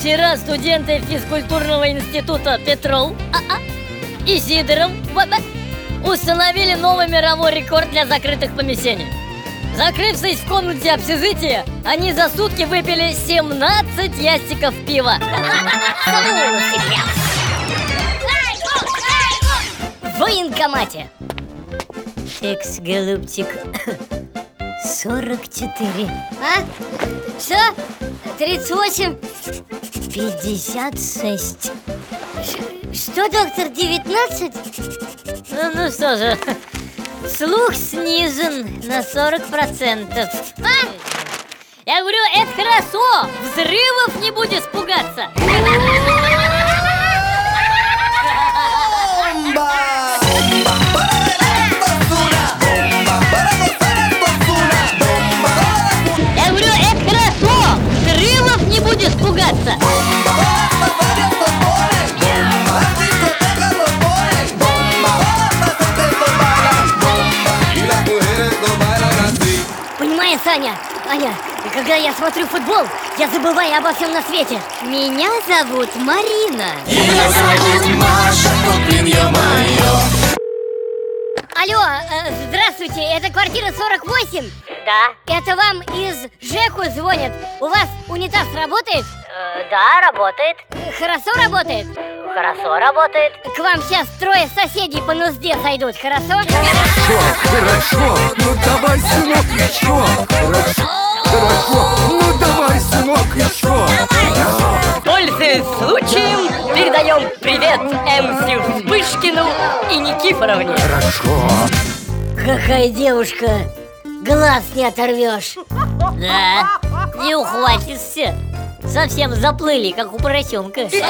Вчера студенты физкультурного института Петров а-а, и Сидоров б-б, установили новый мировой рекорд для закрытых помещений. Закрывшись в комнате общежития, они за сутки выпили 17 ящиков пива. В военкомате. Экс, голубчик. 44. А? Что? 38? 56. Что, доктор, 19? Ну, ну что же, слух снижен на 40%. А? Я говорю, это хорошо, взрывов не будет испугаться. Испугаться. Понимаешь, Аня, Аня, когда я смотрю футбол, я забываю обо всем на свете. Меня зовут Марина. Алло, э, здравствуйте, это квартира 48? Да, Это вам из ЖЭКу звонят. У вас унитаз работает? э, да, работает, Хорошо работает? хорошо работает. К вам сейчас трое соседей по нужде сойдут, хорошо? Хорошо, ну давай, сынок, еще Хорошо, хорошо, ну давай, сынок, еще Пользуясь случаем, передаем привет МС Вспышкину и Никифоровне. Хорошо Какая девушка, глаз не оторвешь. Да, не ухватишься. Совсем заплыли, как у поросенка. Танцуем,